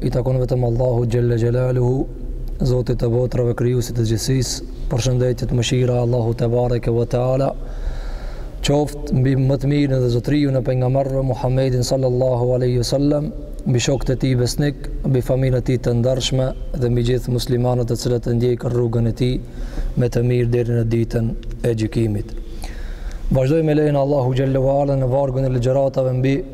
I takon vetëm Allahut xhelle xhelaluhu, Zotit të botrave, krijuesit të gjithësisë. Përshëndetjet, mëshira e Allahut tebareke ve teala qoftë mbi më të mirën dhe zotërinë e pejgamberëve Muhammedin sallallahu alaihi wasallam, mbi shokët e tij besnikë, mbi familjen e tij të ndershme dhe mbi gjithë muslimanët të cilët e ndjekin rrugën e tij me të mirë deri në ditën e gjykimit. Vazhdojmë me lejen e Allahut xhelle ve ala në vargun e ligjëratave mbi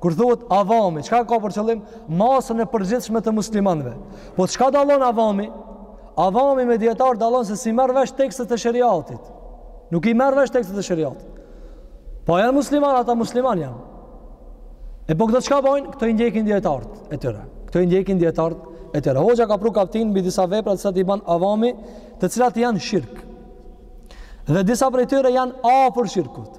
Kur thuhet avami, çka ka për qëllim? Masën e përgjithshme të muslimanëve. Po çka dallon avami? Avami me dietar dallon se s'i merr vesh tekstet e sheriatit. Nuk i merr vesh tekstet e sheriatit. Po janë musliman, ata musliman janë. E po këto çka bojnë? Këto i ndjekin dietarët e tyre. Këto i ndjekin dietarët e tyre. Hoxha ka pru kaptinë mbi disa vepra të cilat i bën avami, të cilat janë shirk. Dhe disa prej tyre janë afër shirkut.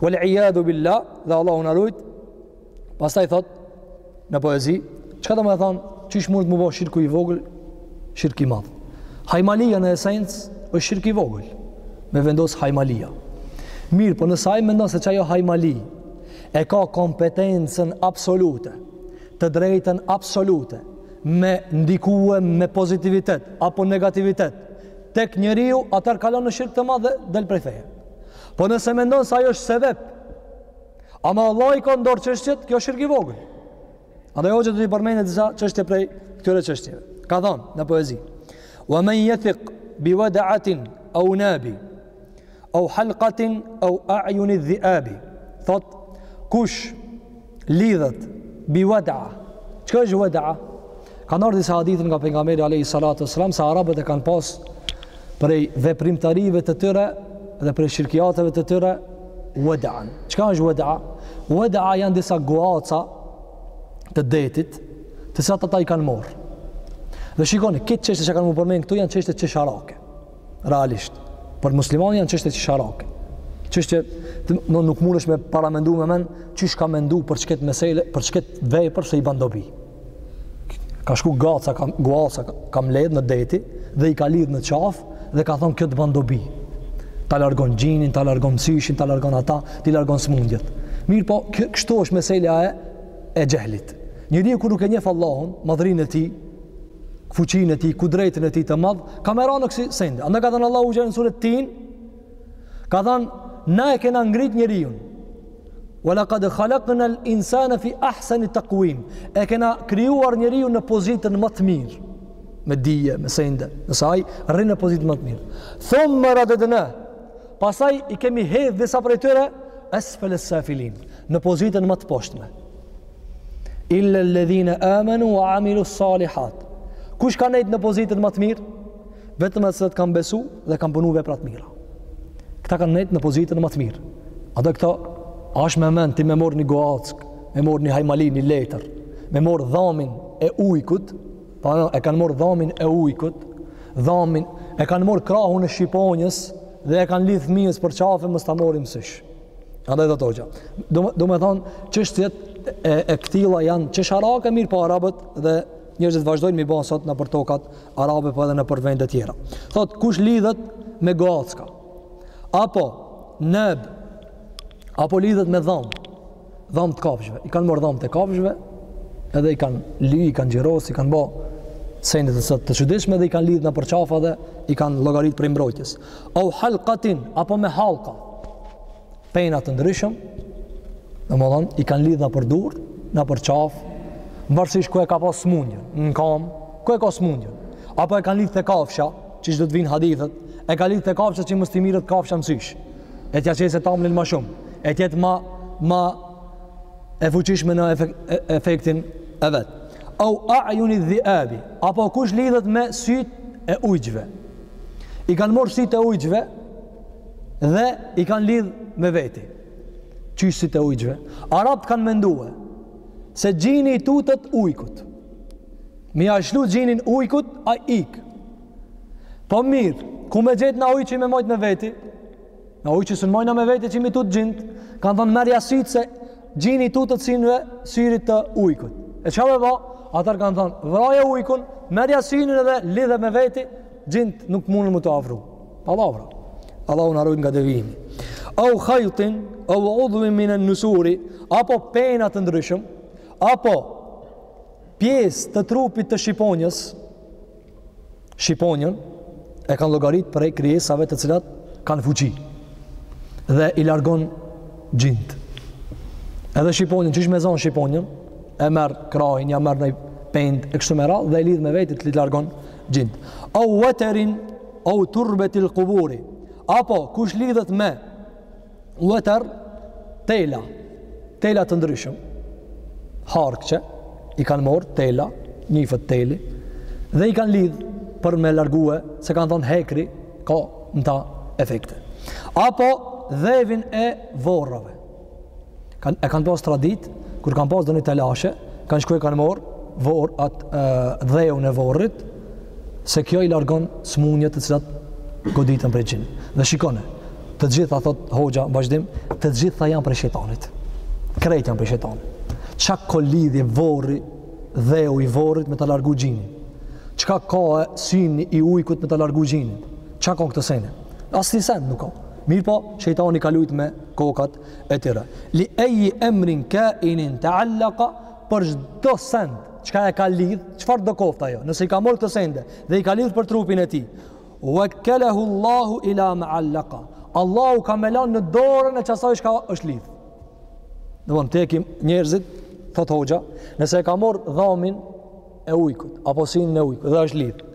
Wal iyadhu billah, dhe Allahu na rujt. Pastaj thot në poezi, çka domethonë, qysh mundet m'u bo shirku i vogël, shirk i madh. Hajmalia në esencë është shirk i vogël. Me vendos hajmalia. Mirëpo nëse ai mendon se çajo hajmali e ka kompetencën absolute, të drejtën absolute me ndikue me pozitivitet apo negativitet tek njeriu, atëherë kalon në shirk të madh dhe del prej feje. Po nëse mendon se ajo është sebep, ama Allahu i ka n'dorë çështjet, kjo shirk i vogël. Andaj hoxha do t'i përmendë disa çështje prej këtyre çështjeve. Ka thonë në poezi, wa men jethiq bi wada'atin au nabi, au halqatin au a'yuni dhi'abi thot kush lidhet bi wada çka është wada kanë ardh disa hadithe nga pejgamberi alayhi salatu wasalam se arabët e kanë pas prej veprimtarive të tyre dhe prej shirkiateve të tyre wada çka është wada wada janë disa guaca të detit të cilat ata i kanë marr dhe shikoni këto çështje që kanë m'u përmend këtu janë çështje qesharake realisht. Për muslimanë janë çështje qesharake. Çështje që nuk mundesh me paramendu me men qysh ka mendu për çket mesele, për çket vepër se i ban dobi. Ka shku gaca, ka guaca, ka mbledh në deti dhe i ka lidh në qafë dhe ka thon kjo të ban dobi. Ta largon xhinin, ta largon msyshin, ta largon ata, t'i largon smundjet. Mirëpo, kështu është meselja e e xhehlit. Njeriu kur nuk e njef Allahun, madhrinë e tij, fuqinë e tij, kudretin e tij të madh, ka me ra në kësi sende. Andaj ka thënë Allahu në suret Tin, ka thanë na e kena ngrit njeriun. Wa laqad khalaqna al-insana fi ahsani taqwim. E kena krijuar njeriun në pozitën ma të mirë me dije, me sende, nëse ai rrin në pozitën ma të mirë. Thumma radadna, pastaj i kemi hedh disa prej tyre, esfele safilin, në pozitën ma të poshtme. Illa alladhina amanu wa amilu salihat. Kush ka nejt në pozitën ma të mirë? Vetëm ata që kanë besu dhe kanë punu vepra të mira. Këta kanë nejt në pozitën ma të mirë. A do këto asht me mend ti me morr ni goackë, me morr ni hajmali, ni letër, me morr dhamin e ujkut, pa po, e kanë morr dhamin e ujkut, dhamin e kanë morr krahun e shqiponjës dhe e kanë lidh fëmijës për çafe mos ta morr msysh. Andaj dhe thotë hoxha. Domethonë, çështjet e, e këtilla janë qesharake mirëpo arabët dhe njërëzit vazhdojnë m'i ba sot nëpër tokat arabe po edhe nëpër vendet tjera. Thotë, kush lidhet me goacka? Apo nab? Apo lidhet me dhamë? Dhamë të kafshëve. I kanë morr dhamët e kafshëve edhe i kanë ly, i kanë ngjyros, i kanë bo senet e sojit të çuditshme dhe i kanë lidh nëpër çafa dhe i kanë llogarit prej mbrojtjes. au halqatin apo me hallka pena të ndryshëm domethënë i kanë lidh nëpër durë nëpër çafë mvarësisht ku e ka pas smundjen në kam ku e ka smundjen apo e kanë lidh te kafsha që që do të vijnë hadithet e ka lidh te kafsha që mos t'mirret kafsha msysh e t'ja qese tamlin ma shumë e t'jetë ma, ma e fuqishme në efektin e vet au a'juni dhiabi apo kush lidhet me sytë e ujqve I kanë morr sytë e ujqve dhe i kanë lidh me veti. Qysh sytë e ujqve. Arabët kanë mendu se xhini i tutet ujkut. Me ja lshu xhinin ujkut, ai ik. Po mirë, ku me gjetë na ujq e me mojtë me veti? Na ujq s'un mojna me veti që m'i tut xhindë. Kanë thonë merrja sytë se Xhini tutet sinëve syrit të ujkut. E ça me ba? Atëherë kanë thonë, vraje ujkun, merrja synin edhe lidhe me veti, xhintë nuk mundën me t'u afru. Pallavra. Allahu na rujt nga devijimi. Au khajtin, au udhvim minen nusuri, apo pena të ndryshëm, apo pjesë të trupit të shqiponjës, Shqiponjën e kanë llogarit prej krijesave të cilat kanë fuqi dhe i largon xhint. Edhe shqiponjën, qysh me zonë shqiponjën, e merr krahin, ja merr naj pendë e kështu me radhë dhe e lidh me veti t'i largon xhint. Au waterin au turbetil quburi. Apo kush lidhet me Ueter tela, tela të ndryshëm. Harqe i kanë marr tela, nifet teli dhe i kanë lidh për me largue se kanë thonë hekri ka n'ta efekte. Apo dhevin e vorrave. Kan e kanë pas traditë kur kanë pas doni telashe, kanë shku e kanë marr vorr at dheun e vorrit se kjo i largon smunjët të cilat goditen prej xhinit. Dhe shikone, Të gjitha, thot hoxha, vazhdim, të gjitha janë prej shejtanit. Krejt janë prej shejtanit. Ça ka lidhje vorri, dheu i vorrit me ta largu xhinin? Çka ka e syni i ujkut me ta largu xhinin? Çka kanë këto sene? Asnjë sen nuk ka. Mirëpo, shejtani ka lujt me kokat e tyre. Li ejji emrin kainin tealleka për çdo send, çka e ka lidh, çfarëdo koftë ajo, nëse i ka marrë këto sende dhe i ka lidh për trupin e tij, Wakkalahu Allahu ila ma allaqa. Allahu ka me lanë në dorën e qasaj çka është lidh. Në mund të ekim njerëzit, thot hoxha, nëse e ka morë dhamin e ujkut, apo synin e ujkut, dhe është lidh.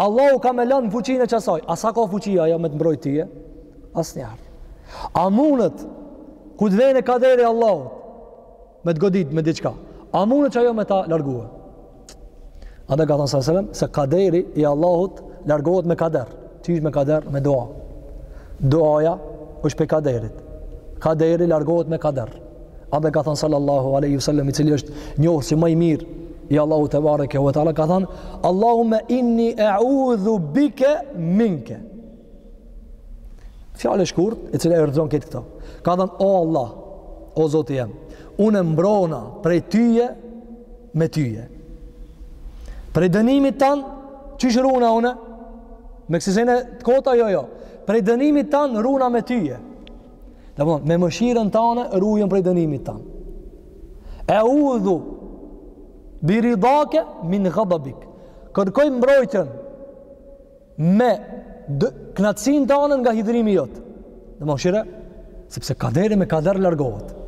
Allahu ka me lanë n'fuqinë e qasaj. A sa ka fuqi ajo me të mbrojt tyje? Asnjëfarë. A mundet, kur të vjen kaderi i Allahut, me të godit me diçka. A mundet qajo me ta largue? Andaj ka thonë sallallahu aleyhi sallam, se kaderi i Allahut largohet me kader. Qysh me kader? Me dua. Duaja është pej kaderit. Kaderi largohet me kader. Andaj ka thonë sallallahu aleyhi sallam, i cili është njohësi ma i mirë i Allahut tebareke ve teala, ka thonë, Allahumme inni eudhu bike minke. Fjalë e shkurt, e cila i rrëzon kejt këto. Ka thënë, o Allah, o Zoti jem, unë mbrona prej tyje me tyje. Prej dënimit tanë, qysh runa une? Me kësi sene të kota, jo, jo. Prej dënimit tanë, runa me tyje. Domethon, me mëshirën tane, rujem prej dënimit tanë. Eudhu biridake min gadabik. Kërkoj mbrojtjen, me knaqësinë tane nga hidhërimi jot. Dhe mëshirë, sepse kaderi me kader largohet.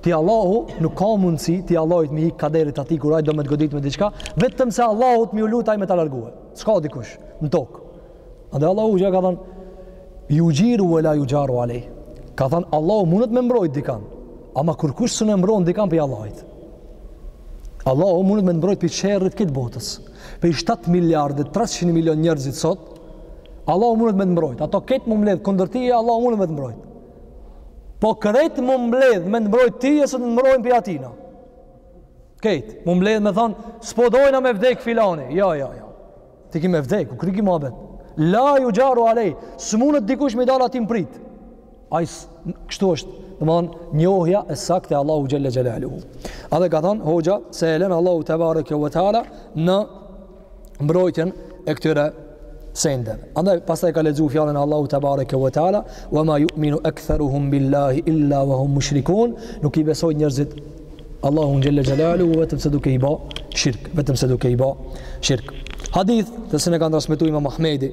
Ti Allahu nuk ka mundësi, ti Allahut m'i hik kaderit t'atij, kur ai do me të godit me diçka, vetëm se Allahut m'iu lut, ai me ta largue. S'ka dikush, në tokë. Andaj Allahu që ka thënë, juxhiru ve la juxharu alejh. Ka thënë, Allahu mundet me mbrojt dikan, ama kurrkush s'e mbron dikan prej Allahit. Allahu mundet me t'mbrojt prej sherrit t'kejt botës. Prej 7 miliard dhe 300 milion njerëzit sot, Allahu mundet me të mbrojt. Ato kejt m'u mbledh kundër tyje, Allahu mundet me të mbrojt. Po krejt m'u mbledh me të mbrojt tyje, s'të mbrojnë prej atina. Kejt m'u mbledh me thonë, s'po dojna me vdek filani. Jo, jo, jo. Ti ki me vdek, u kry ky muhabet. La juxharu alejh, s'mundet dikush me i dalë atij n'pritë. Ai kështu është, domthon njohja e saktë e Allahut xhalla xhelalu. Edhe ka thon hoxha se e lën Allahu te bareke ve teala në mbrojtjen e këtyre sendeve. Andaj pastaj ka lexuar fjalën e Allahut te bareke ve teala, "Wa ma yu'minu aktharuhum billahi illa wa hum mushrikun", nuk i besojnë njerëzit Allahut xhalla xhelalu vetëm se duke i bë shirk, vetëm se duke i bë shirk. Hadith hasen, e kanë transmetuar Imam Ahmedi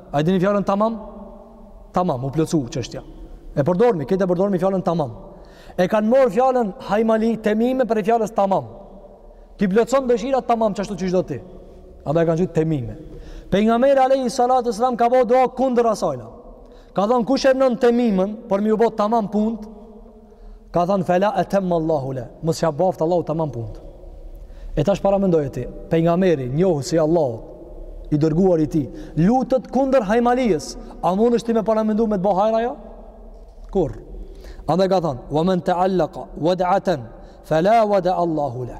A e dini fjalën tamam? Tamam, u plotsu çështja. E përdormi, këtë e përdormi fjalën tamam. E kanë marr fjalën hajmali temime prej fjalës tamam. T'i plotson dëshirat tamam qashtu qysh do ti. Andaj e kanë qujt temime. Pejgamberi alayhi salatu sallam ka bo dua kundër asajna. Ka thënë kush e vnon temimen për me iu bo tamam punët, Ka thënë fela etemme Allahu leh, mos ja baftë Allahu tamam punët. E tash paramendoje ti, pejgamberi, njohsi i Allahut, i dërguari i tij, lutet kundër hajmalisë, a mundesh ti me paramendu me të bo hajr a jo? Kurr. Andaj ka thënë, wa men të allaka wad'aten, fela wada'a Allahu leh.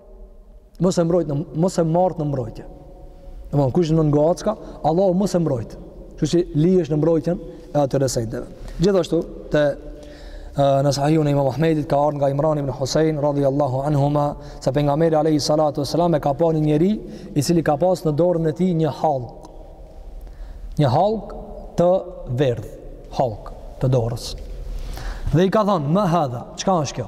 mos e mbrojt në mos e marrt në mbrojtje. Do të thonë kush vnon guacka, Allahu mos e mbrojt. Kështu që lihesh në mbrojtjen e atyre sendeve. Gjithashtu te në sahihun e Imam Ahmedit ka ardh nga Imran ibn Husain radhiyallahu anhuma se pejgamberi alayhi salatu wasalam e ka pa një njeri i cili ka pas në dorën e tij një hallk. Një hallk të verdh, hallk të dorës. Dhe i ka thënë, "Ma hadha, çka është kjo?"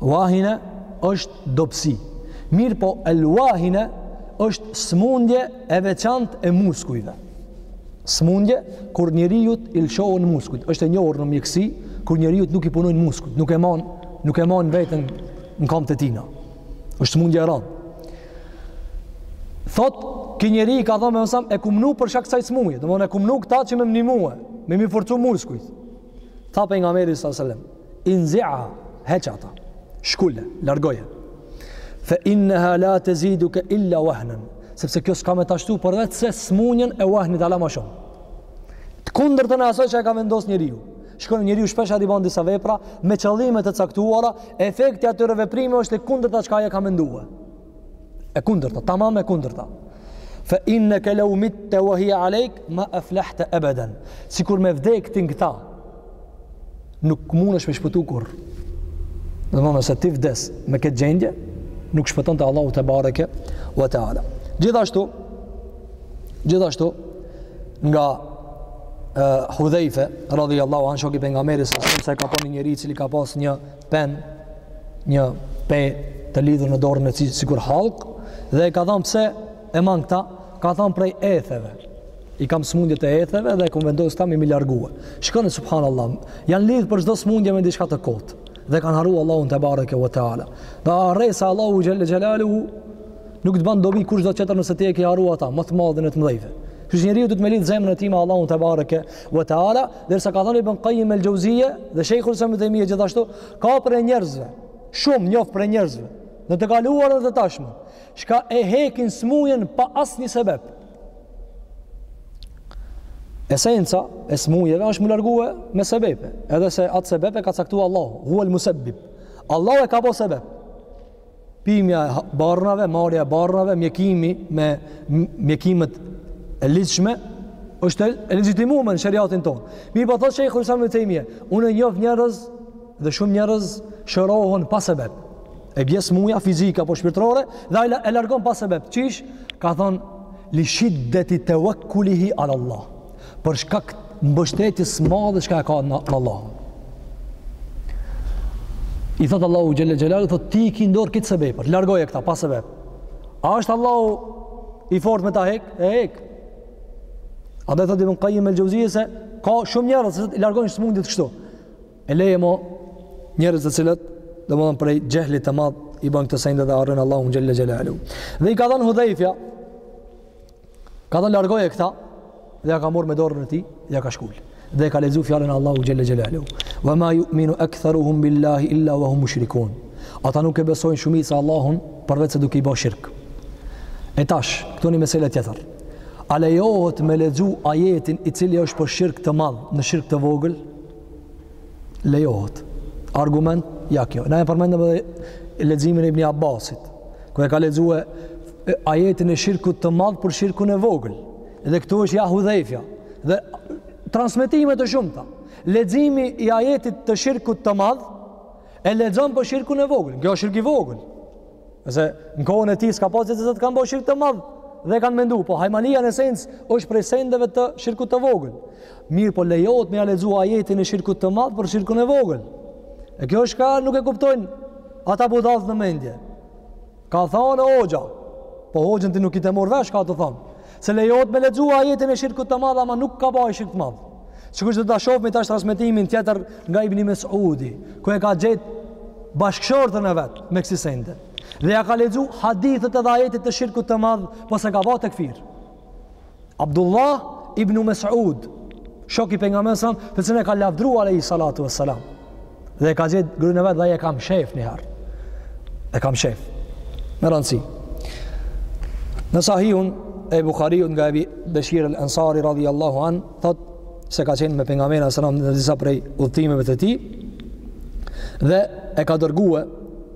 Wahine është dobësi. Mirëpo, el wahine është smundje e veçantë e muskujve. Smundje, kur njeriut i lëshohen muskujt, është e njohur në mjekësi, kur njeriut nuk i punojnë muskujt, nuk e manë, nuk e manë veten në kamt e tina. është smundje e rëndë. Thot, ky njeri i ka thonë me mësam, e kum vnu për shkak ksaj smundje, domethënë e kum vnu këta që me më ndihmue, me m'i forcu muskujt. Tha pejgamberi a.s. sellem, inziha, heqe ata, shkulle, largoje. Fe inneha la teziduke illa wahnen, sepse kjo s'ka me ta shtu përveç se smunjën e wahnit ala ma shumë. Të kundërtën e asaj që e ka vendos njeriu. Shko njeriu shpeshherë i ban disa vepra, me qëllime të caktuara, efekti i atyre veprime është e kundërta çka e ka mendue. E kundërta, tamam e kundërta. Fa inna ka law mitta wa hiya alayk ma aflahta abadan. Sikur me vdek ti në këta. Nuk mundesh me shpëtu kurr. Domethënë nëse ti vdes në këtë gjendje, nuk shpëton te Allahu tebareke wa taala. Gjithashtu gjithashtu nga uh, Hudhejfe, radhiallahu anhu shoki i pejgamberit, se ka pa një njeri i cili ka pas një pen një pe të lidhur në dorën e tij sikur hallk dhe i ka thënë pse e man këta ka thënë prej etheve i kam smundje të etheve dhe e kam vendosur këta me m'i largue shikoni subhanallahu janë lidh për çdo smundje me diçka të kot dhe kanë harru Allahun tebareke ve teala dhe arsye se Allahu xhelle xhelalu nuk të bën dobi kushdo tjetër nëse ti e ke harru ata më të madhin e të mëdhejve Kështu njeriu duhet me lidhë zemrën e tij me Allahun tebareke ve teala Ndërsa ka thënë Ibn Qayyim el-Jauziyje dhe Sheikhul Islam Ibn Taymiyyah gjithashtu, ka prej njerëzve, shumë njoft prej njerëzve, në të kaluarën dhe të tashmen, çka e hekin smujën pa asnjë sebeb. Esenca e smujeve është m'u largue me sebebe, edhe se atë sebep e ka caktuar Allahu, huwa al-musabbib. Allahu e ka bërë sebep. Pimja e barnave, marrja e barnave, mjekimi me mjekimet e ligjshme, është e legjitimume në sheriatin tonë. Mirëpo thotë Sheikhul Islam ibn Taymija, unë njoh njerëz dhe shumë njerëz shërohen pa sebeb. E bie smuja fizike apo shpirtërore dhe ai e largon pa sebeb. Qysh? Ka thonë li shiddet i tawakkulihi ala Allah. për shkak të mbështetjes së madhe që ka në Allahun. I thot Allahu xhelle xhelalu thot ti ki n'dorë këto sebebe, largoje këta pa sebeb. A është Allahu i fortë me ta hek? E hek. Edhe thot Ibn Qayyim el-Jauziyje se ka shumë njerëz që i largojnë smundjet kështu. E lëre mo njerëz të cilët domethënë prej xhehlit të madh i bojnë këto sene dhe harrojnë Allahun xhelle xhelalu. Dhe i ka thënë Hudhejfja Ka thënë largoje këtë dhe ja ka marrë me dorën e tij dhe ja ka shkul. Dhe e ka lexuar fjalën e Allahut xhelle xhelalu. Wa ma yu'minu aktharuhum billahi illa wa hum mushrikun. Ata nuk e besojnë shumica Allahun përveç se duke i bërë shirk. E tash, këtu një mesele tjetër. A lejohet me lexu ajetin i cili është për shirk të madh në shirk të vogël? Lejohet. Argument ja kjo. Na e përmendëm edhe leximin e Ibn Abbasit, ku e ka lexuar ajetin e shirkut të madh për shirkun e vogël. Dhe këtu është ja Hudhaifja. Dhe transmetime të shumta. Leximi i ajetit të shirkut të madh e lexon për shirkun e vogël. Kjo është shirk i vogël. Nëse në kohën e tij s'ka pasur se të kanë bërë shirk të madh dhe kanë menduar, po hajmalia në esencë është prej sendeve të shirkut të vogël. Mirëpo lejohet me ja lexu ajetin e shirkut të madh për shirkun e vogël. E kjo është çka nuk e kuptojnë ata budallt në mendje. Ka thënë hoxha, po hoxhën ti nuk je tu marrë vesh çka të thonë. Se lejohet me lexu ajetin e shirkut të madh, ama nuk ka ba ai shirk të madh. Sikur do ta shohim tash transmetimin tjetër nga Ibn Mesudi, ku e ka gjet bashkëshortën e vet me kësi sende. Dhe ja ka lexu hadithet edhe ajetet e shirkut të madh, po s'e ka ba tekfir. Abdullah ibn Mes'ud, shok i pejgamberit alejhi selam, të cilin e ka lavdruar alejhi salatu vesselam. Dhe e ka gjet grun e vet dhe ajo e ka mshef një herë. E ka mshef. Me rëndësi. Në sahihun e Bukhariut nga Ebi Beshir el Ansari radhiyallahu an, thot se ka qenë me pejgamberin sallallahu alaihi wasallam në disa prej udhëtimeve të tij dhe e ka dërguar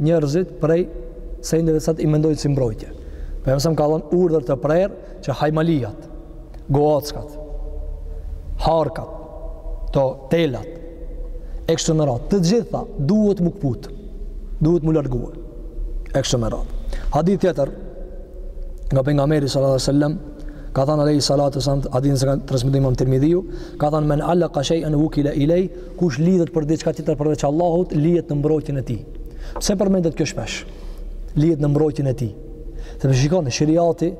njerëzit prej sendeve t'sat i mendojnë si mbrojtje. Pejgamberi ka dhënë urdhër të prerë që hajmalijat, guackat, hallkat, telat, e kështu me radhë, të gjitha duhet m'u këputë, duhet m'u largue, e kështu me radhë. Hadith tjetër, nga Pejgamberi sallallahu sallam, ka thënë alejhi salatu selam, hadithin e ka transmetu imam Tirmidhiu, ka thënë men alaka shejen vukile ilej, Kush lidhet për diçka tjetër përveç Allahut, lihet në mbrojtjen e tij. Pse përmendet kjo shpesh? Lihet në mbrojtjen e tij. Sepse shikoni, shariati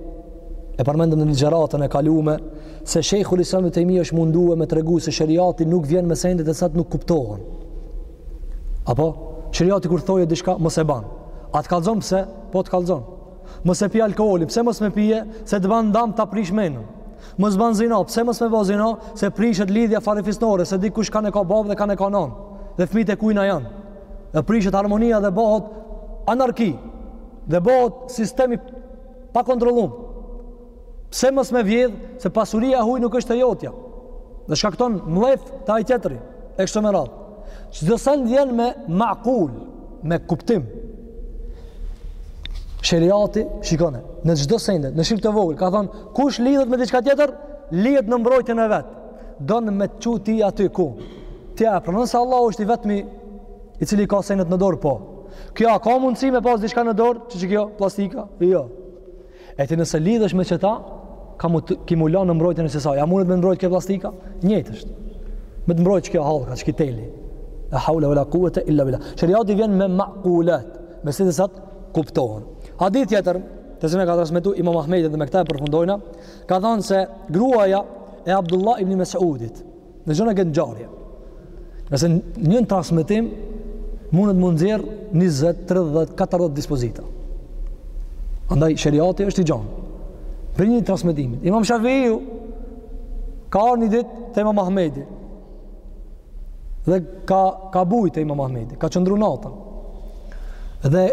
e përmendëm në ligjëratën e kaluar se Shejhul Islam ibn Tejmije është munduar me tregu se shariati nuk vjen me sende të cilat nuk kuptohen. Apo shariati kur thojë diçka mos e ban. A të kallzon pse? Po të kallzon. Mos e pi alkoolin, pse mos me pi? Se të ban dam ta prish menën. Mos ban zina, pse mos me bë zina? Se prishet lidhja farefisnore, s'e di kush kanë ka babë dhe kanë ka nan, dhe fëmijët e kujna janë. Dhe prishet harmonia dhe bëhet anarki. Dhe bëhet sistemi pa kontrollum. Pse mos me vjedh se pasuria e huaj nuk është e jotja. Dhe shkakton mllef te ai tjetri, e kështu me radhë. Çdo send vjen me makul, me kuptim. Sheriati, shikone, në çdo send, në shirk të vogël, ka thonë, kush lidhet me diçka tjetër, lihet në mbrojtjen e vet. Don me të çu ty aty ku ti e pranon se Allahu është i vetmi, i cili ka sendet në dorë, po. Kjo, a ka mundësi me pas diçka në dorë, qe qikjo, plastika, jo. E ti nëse lidhesh me qëta, ke m'u la në mbrojtjen e saj. A mundet me t'mbrojtë kjo plastika? Njëjtë është. Me të mbrojtë qikjo hallka, qiky teli. La haule, vela kuvete, illa billah. Sheriati vjen me makulat, me sende t'sat kuptohen. Hadith tjetër, të cilin e ka transmetu imam Ahmedi dhe me këta e përfundojmë, ka thonë se gruaja e Abdullah ibn Mesudit, Dëgjoni këtë ngjarje. Nëse një transmetim mundet mund nxjerr 20, 30, 40 dispozita. Andaj shariati është i gjan. Prej një transmetimit, Imam Shafiu ka ardh një ditë te Imam Ahmedi. Dhe ka ka bujë te Imam Ahmedi, ka qëndru natën. Dhe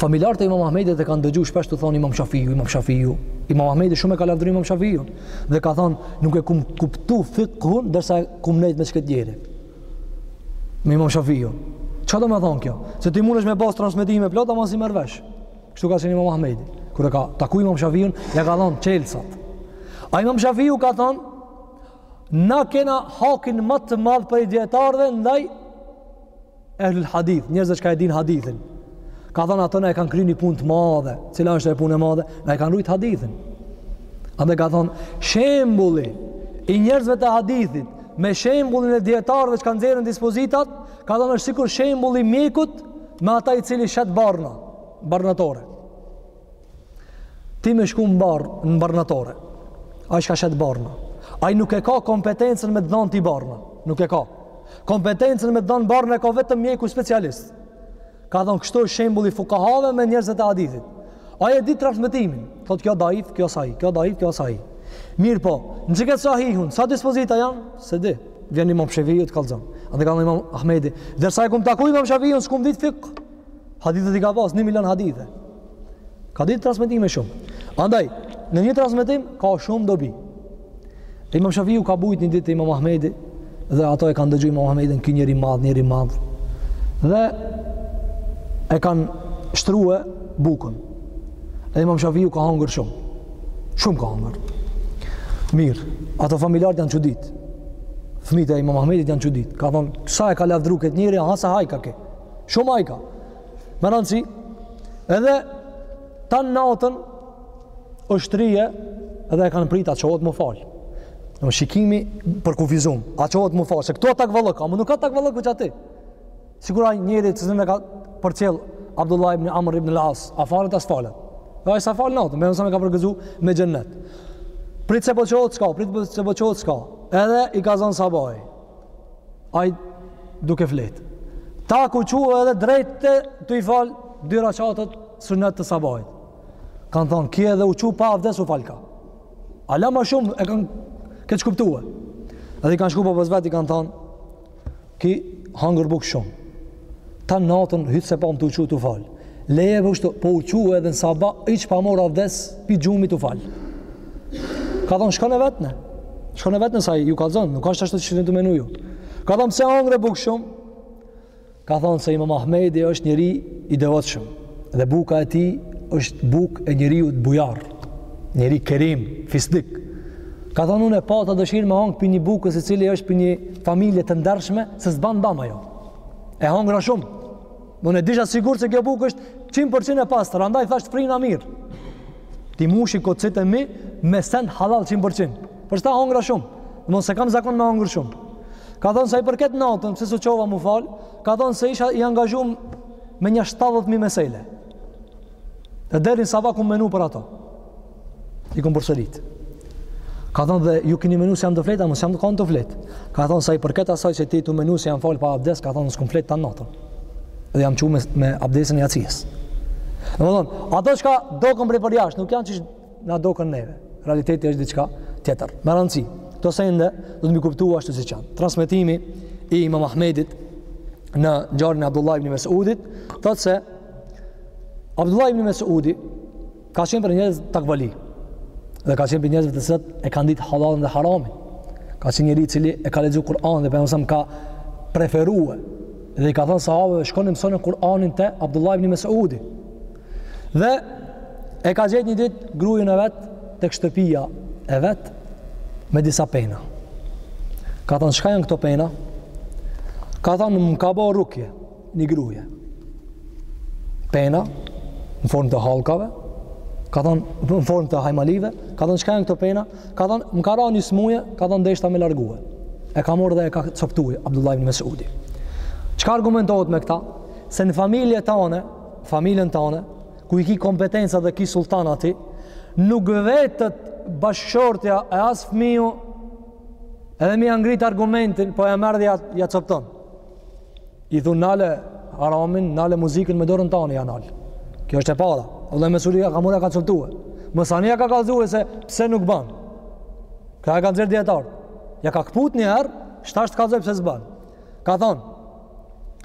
familjarët e Imam Ahmedit e kanë dëgju shpesh t'u thonë Imam Shafiu, Imam Shafiu. Imam Ahmedi shumë e ka lavdëru Imam Shafiun dhe ka thonë nuk e kum kuptu fikhun derisa kum nejt me qët njeri. Me Imam Shafiu. Çka domethonë kjo? Se ti mundesh me pas transmetime plot ama s'i merr vesh. Kështu ka qenë Imam Ahmedi. Kur e ka taku Imam Shafiun, ia ka dhonë çelsat. A Imam Shafiu ka thonë na kena hakin ma të madh prej dietarëve ndaj Ehlul Hadith, njerëzit që e dinë hadithin. Ka thënë ato na e kanë kryer një punë të madhe, cila është e punë e madhe, na e kanë rujt hadithin. Andaj ka thënë, shembulli i njerëzve të hadithit me shembullin e dietarëve që ka nxjerrin dispozitat, ka thënë është sikur shembulli i mjekut me ata i cili shet barna, barnatore. Ti me shku në bar, në barnatore. Ai shka shet barna. Ai nuk e ka kompetencën me të dhanë ty barna. Nuk e ka. Kompetencën me të dhanë barna e ka vetëm mjeku specialist. Ka thanë kështu është shembulli i fukahave me njerëzit e hadithit. Ai e di transmetimin. Thotë kjo daif, kjo sahih. Kjo daif, kjo sahih. Mirëpo, në qikët sahihun, sa dispozita janë? S'e di, vjen imam Shafiu të kallëzon. Andaj ka thanë imam Ahmedi. Derisa e kum taku imam Shafiun, s'kum ditë fikh. Hadithet i ka pas, një milion hadithe. Ka ditë transmetime shumë. Andaj, në një transmetim, ka shumë dobi. Imam Shafiu ka bujt një ditë te Imam Ahmedi, dhe ato e kanë dëgju Imam Ahmedin ki njeri i madh, njeri i madh. Dhe e kanë shtrue bukën. Dhe Imam Shafiu ka hangër shumë. Shumë ka hangër. Mirë, ato familjarët janë çuditë. Fëmijtë e Imam Ahmedit janë çuditë. Ka thonë, sa e ka lavdru këtë njeri, aha sa hajka ki. Shumë hajka. Me rëndësi, edhe tanë natën është shtri edhe e kanë prit a çohet mu falë. Në shikimi për kufizum, a çohet mu falë, se këto atak valëk, a më nuk atak valëk për që ati. Sikur ai njeri të cilin e ka përcjellë Abdullah ibn Amr ibn As, a falet, a s'falet. Dhe ai s'a falë natën, me nësëm e ka përgëzu me xhennet. Prit se po çohet s'ka, prit se po çohet s'ka. Edhe i ka zënë sabahi. Ai duke flejt. Tak u çu edhe drejt tu i fal dy rekatet sunet të sabahit. Kan thon ki edhe u çu pa avdes u falka. Ala më shumë e kan keqkuptuar. Edhe i kanë shkuar babës vet i kanë thon ki hangër bukë shumë. Tan natën hiç s'e pamë tu u çu tu fal. Leje për ashtu, po u çu edhe në sabah, hiç pa marr avdes, pi gjumi tu fal. Ka thonë, shkoni veteni. Shkoni veteni. Shafiu ka thonë, nuk ashtë ashtu siç keni menu ju. Ka thonë, pse hangre bukë shumë? Ka thonë, se imam Ahmedi është njeri i devotshëm. Dhe buka e tij është bukë e njeriut bujar. Njeri kerim, fisnik. Ka thonë, unë e pata dëshirë me hangër pi një buke e cila është pi një familje të ndershme, se s'ban dam ajo. E hongra shumë. Unë e disha sigurt se kjo bukë është 100% e pastër, andaj thashë frina mirë. T'i mushi kocit e mi, me send hallall 100%. Për qata hongra shumë. Unë s'e kam zakon me hongër shumë. Ka thonë sa i përket natën, pse s'u çova mu falë, ka thonë se isha i angazhum me nja 70.000 mesele. Dhe deri n'sabah kum menu për ato. E kështu me radhë. Ka thonë dhe ju keni menuar se jam tu fletë, apo jam tu kanë të fletë. Ka thonë sa i përket asaj se ti ke menuar se jam fal pa abdes, ka thonë s'kom fletë tan natën. Dhe jam çuar me, me abdesin e jacis. Domthon, ato çka dokën prej për jashtë, nuk janë qysh na dokën neve. Realiteti është diçka tjetër. Me rëndësi, këto sende duhet me i kuptuar ashtu siç janë. Transmetimi i Imam Ahmedit në ngjarjen e Abdullah ibn Mesudit, thotë se Abdullah ibn Mesudi Ka qenë prej njerëzve takvali. Dhe ka qenë prej njerëzve të cilët e kanë ditë halalin dhe haramin. Ka qenë njeri i cili e ka lexuar Kur'anin dhe pejgamberi ka preferuar dhe i ka thënë sahabëve shkoni mësoni Kur'anin te Abdullah ibn Mas'udi. Dhe e ka gjetë një ditë grujen e vet tek shtëpia e vet me disa pena. Ka thënë çka janë këto pena? Ka thënë më ka bërë rukje. Një gruje. Pena, në formë të hallkave, ka thonë, në formë të hajmalive, ka thonë, çka janë këto pena? Ka thonë, më ka ra një smuje, ka thonë, deshta me largue. E ka morë dhe e ka coptue, Abdullah ibn Mesudi. Çka argumentohet me këta? Se në familje tane, familjen tane, ku i ki kompetenca dhe ki sultan aty, nuk vetët bashkëshortja e as fmiu, edhe me ia ngrit argumentin, po ia merr dhe ja, ja coptonë. i thu nale haramin, nale muzikën, me dorën tane ja nal. Kjo është e para. Abdullah ibn Mesudi e ka marr e ka coptue. Masanej ia ka kallëzue se pse nuk bën. Këta e kanë nxjerr dijetarët. Ja ka kput një herë, tash të kallëzoj pse s'bën. Ka thon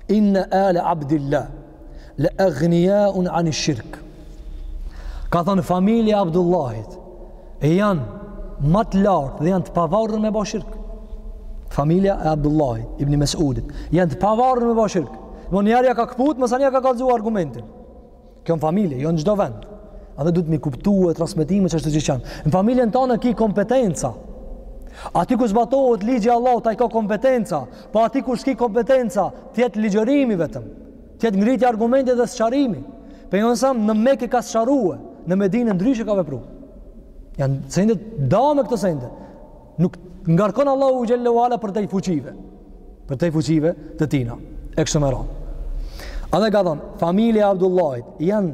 Inna ale Abdillah le agnia u an shirk ka thon familja e Abdullahit janë më të lartë dhe janë të pavarur me bë shirk familja e Abdullahit ibn Mesudit janë të pavarur me bë shirk do një herë ja ka kaput masanej ia ka kallzu argumentin kjo në familje jo në çdo vend edhe duhet mi kuptuar transmetimet qysh janë në familjen tonë ki kompetenca Aty ku zbatohet ligji i Allahut, ai ka kompetenca, Po aty ku s'ki kompetenca, të jet ligjërimi vetëm, të jet me ngrit argumente dhe sqarimi. Pejgamberi alejhi selam, në Meke ka sqarue, në Medine ndryshe ka vepru. Janë sendet, da me këto sende. Nuk ngarkon Allahu Xhelle ue Ala përtej fuqive. Përtej fuqive të tina. E kështu me radhë. Edhe ka thonë, familja e Abdullahit janë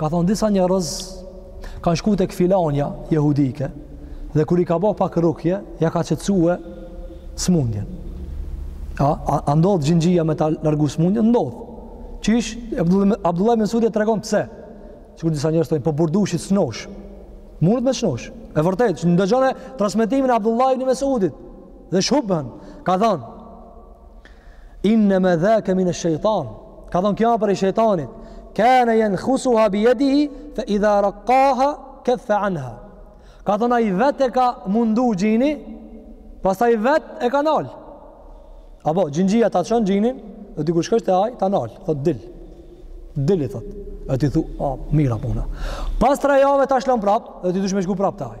Ka thonë disa njerëz kanë shku tek filanja jehudije dhe kur i ka bë pak rukje, ja ka qetësue smundjen. A, a, a ndodh xhinxhia me ta largu smundjen? Ndodh. Qysh, Abdullah ibn Mesudi e tregon pse. Sikur disa njerëz thonë po po du me u shnosh. Mundet me u shnosh. E vërtetë, ndëgjone transmetimin e Abdullah ibn Mesudit dhe shubhen ka thënë Inna ma dhaka min ash-shaytan. Ka thon kjo prej shejtanit. Kana yankhusuha bi yadihi fa idha raqaha kaffa anha. Ka thon ai vet e ka mundu xhini, pastaj vet e ka nal. Apo xhinxhia ta çon xhinin, do të kush kështë ai, ta nal, thot dil. Dil i thot. Ai ti thu, "A, mira puna." Pas tre javë tash lshon prap, dhe ti dush me shku prap te ai.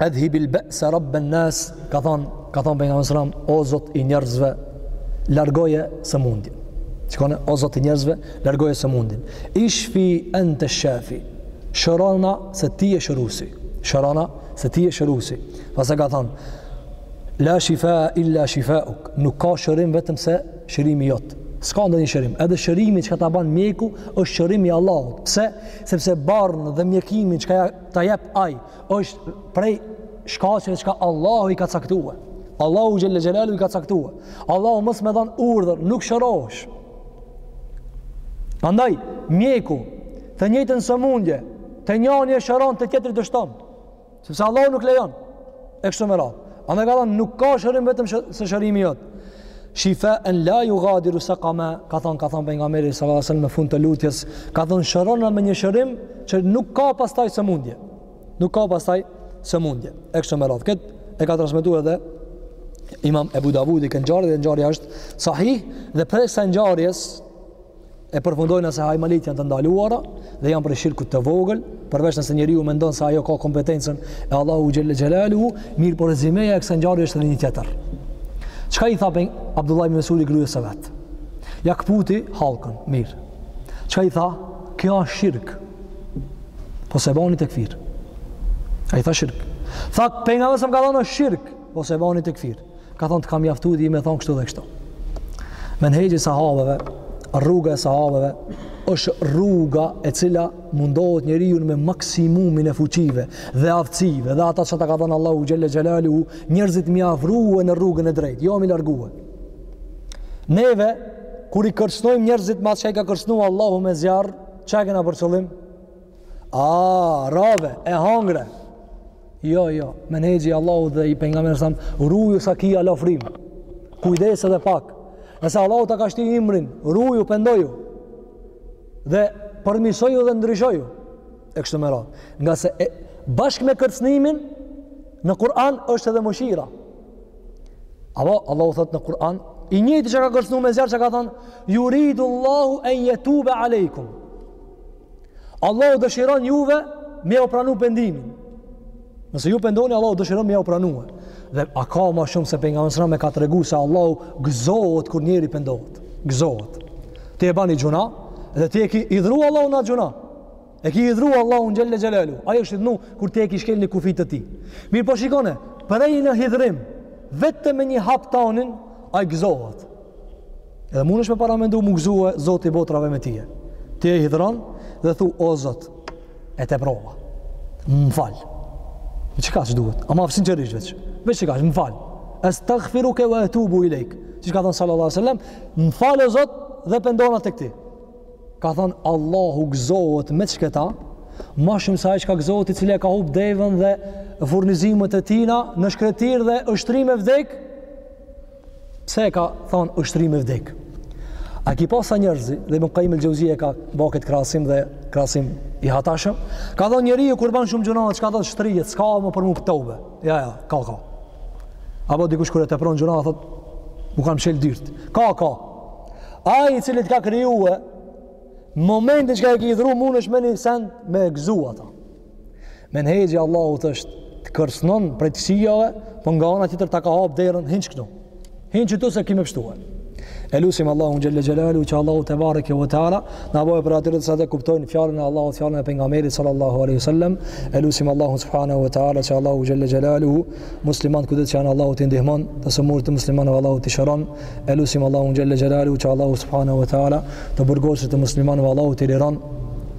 Edhhibil ba'sa rabban nas ka thon ka thon pejgamberi sallam o zot i njerëzve largoje sëmundjen. Shikoni o zot i njerëzve largoje sëmundjen. Ishfi anta shafi. Shërona se ti je shërusi. Shërona se ti je shërusi. Pastaj ka thon la shifa illa shifauk. Nuk ka shërim vetëm se shërimi jot. S'ka ndonjë shërim. Edhe shërimi që ta bën mjeku është shërim i Allahut. Pse? Sepse barnat dhe mjekimin që ka ta jep ai është prej shkaqeve që Allahu i ka caktuar. Allahu xhelle xhelalu i ka caktuar. Allahu mos me dhan urdhër, nuk shërohesh. Andaj mjeku të njëjtën sëmundje, te njëri e shëron te tjetri dështon. Sepse Allahu nuk lejon. E kështu me radhë. Andaj ka thonë, nuk ka shërim vetëm shë, se shërimi jot. Shifaen la jugadiru sekame, ka thonë, ka thonë pejgamberi salallahu alejhi ve selem në fund të lutjes, ka thonë shërona me një shërim që nuk ka pastaj sëmundje. Nuk ka pastaj sëmundje. E kështu me radhë. Këtë e ka transmetu edhe imam Ebu Davudi këtë ngjarje dhe ngjarja është sahih dhe prej kësaj ngjarjes E përfundojmë se hajmalitë janë të ndaluara dhe janë prej shirkut të vogël, përveç nëse njeriu mendon se ajo ka kompetencën e Allahu xhelle xhelaluhu, mirë por rezimeja e kësaj ngjarje është edhe një tjetër. Çka i tha ben Abdullah ibn Mesudi gruas së vet? Ia kputi hallkën, mirë. Çka i tha? Kjo është shirk. Po s'e bani tekfir. Ai tha shirk. Tha pejgamberi sa ka thënë shirk. Po s'e bani tekfir. Ka thon të ka mjaftuar ty me thon kështu dhe kështu. Menhexhi i sahabeve, rruga e sahabeve është rruga e cila mundohet njeriu me maksimumin e fuqive dhe aftësive dhe ata që ta ka dhënë Allahu xhelle xhelalu njerëzit m'i afrua në rrugën e drejtë, jo m'i largua. Neve kur i kërcënojmë njerëzit me atë që i ka kërcënuar Allahu me zjarr, çka kena për qëllim? A, rave, e hangre. Jo, jo, menhexhi i Allahut dhe i pejgamberit sam, ruju sa ki ala frymë, kujdes edhe pak, nëse Allahu ta ka shty ymrin, ruju, pendoju, dhe përmisoju dhe ndryshoju, e kështu me radhë, ngase e, bashk me kërcnimin, në Kur'an është edhe mëshira, Apo Allahu thot në Kur'an, i njëjti që ka kërcënuar me zjarr që ka thënë, "Yuridu Allahu an yatuba aleikum." Allahu dëshiron juve me jau pranu pendimin. Nëse ju pendoni, Allahu dëshiron me jau pranu. Dhe a ka ma shumë se Pejgamberi sallallahu sallam ka tregu se Allahu gëzohet kur njeri pendohet. Gëzohet. Ti e ban ni gjunah dhe ti e ki idhru Allahun n'at gjunah. E ki idhru Allahun xhelle xhelalu. Ai është idhnu kur ti e ki shkel një kufi të tij. Mirëpo shikone, prej një hidhrim, vetëm me një hap tanin, ai gëzohet. Edhe mundesh ti me paramendu m'u gëzue Zoti i botrave me tije. Ti e hidhron dhe thu o Zot e teprova. Më fal. Qekaq duhet. Ama sinqerisht veç. Veç qekaq më fal. Estagfiruke ve etubu ilejk. Siç ka thonë sallallahu sallam. Më fal o Zot dhe pendona tek ti. Ka thonë Allahu gëzohet me qikëta. Ma shumë se ai çka gëzohet i cili e ka hub deven dhe furnizimet e tina në shkretir dhe u shtri me vdekë Pse ka thon u shtri me vdek? A ki pa sa njerëzi dhe Ibn Kajim el-Xheuzi ka bo ket krahasim dhe krahasim i hatashëm. Ka thënë njeriu kur ban shumë gjunahe, çka thot shtrihet, s'ka mo për mu tobe. Jo, jo, ka ka. Apo dikush kur e tepron n'gjunah thot, m'u kan mshel dyrt. Ka ka. Ai i cili të ka kriju momentin që e ki idhru munesh me një sen me gëzu ata. Menhexhi i Allahut është të kërcënon prej të kqijave, po nga ana tjetër ta ka hap derën hin qëtu. Hin qëtu se ki me pshtue. E lusim Allahun xhelle xhelalu që Allahu tebareke ve teala na bëjë prej atyre që e kuptojnë fjalën e Allahut, fjalën e pejgamberit sallallahu alaihi wasallam. E lusim Allahun subhanahu ve teala që Allahu xhelle xhelalu muslimanët kudo që janë Allahu t'i ndihmon, të sëmurët muslimanë Allahu t'i shëron. E lusim Allahun xhelle xhelalu që Allahu subhanahu ve teala të burgosurit muslimanë Allahu t'i liron.